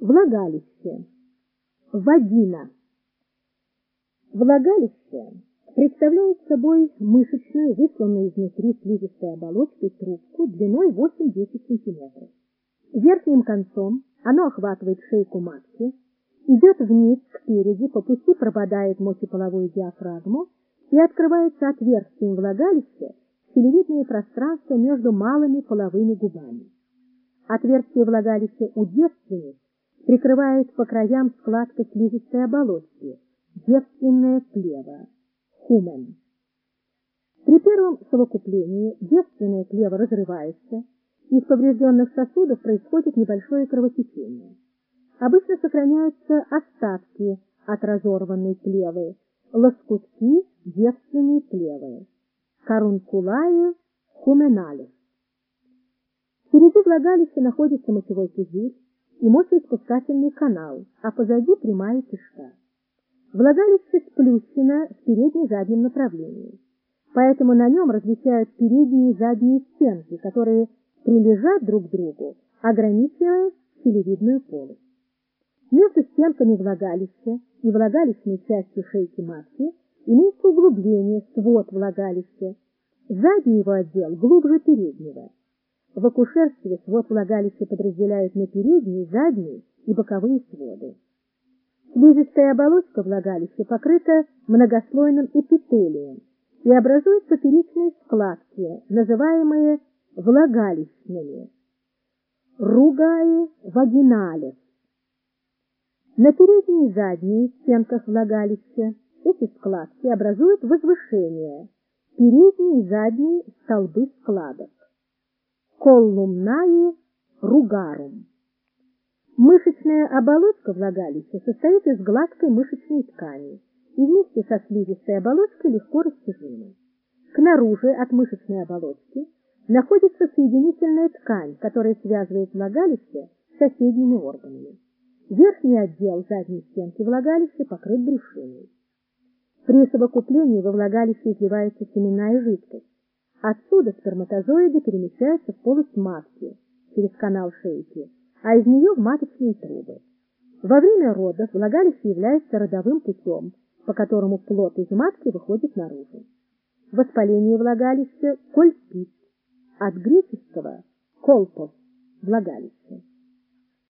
Влагалище. Вагина. Влагалище представляет собой мышечную, высланную изнутри слизистой оболочкой трубку длиной 8-10 см. Верхним концом оно охватывает шейку матки, идет вниз спереди, по пути пропадает мочеполовую диафрагму и открывается отверстием влагалища телевидное пространство между малыми половыми губами. Отверстие влагалища у девственниц прикрывает по краям складка слизистой оболочки, девственная плева, хумен. При первом совокуплении девственная плева разрывается, из поврежденных сосудов происходит небольшое кровотечение. Обычно сохраняются остатки от разорванной плевы, лоскутки девственной плевы, карункулае хуменалис. Впереди влагалища находится мочевой пузырь и мочеиспускательный канал, а позади прямая кишка. Влагалище сплющено в передне-заднем направлении, поэтому на нем различают передние и задние стенки, которые прилежат друг к другу, ограничивая телевидную полость. Между стенками влагалища и влагалищной частью шейки матки имеется углубление, свод влагалища. Задний его отдел глубже переднего. В акушерстве свод влагалища подразделяют на передние, задние и боковые своды. Слизистая оболочка влагалища покрыта многослойным эпителием и образуют поперечные складки, называемые влагалищными, ругаи вагиналис. На передней и задней стенках влагалища эти складки образуют возвышение, передние и задние столбы складок. Коллумнаи ругарум. Мышечная оболочка влагалища состоит из гладкой мышечной ткани и вместе со слизистой оболочкой легко растяжима. К наружу от мышечной оболочки находится соединительная ткань, которая связывает влагалище с соседними органами. Верхний отдел задней стенки влагалища покрыт брюшиной. При совокуплении во влагалище изливается семенная жидкость. Отсюда сперматозоиды перемещаются в полость матки через канал шейки, а из нее в маточные трубы. Во время родов влагалище является родовым путем, по которому плод из матки выходит наружу. Воспаление влагалища – кольпит, от греческого «колпос» – влагалище.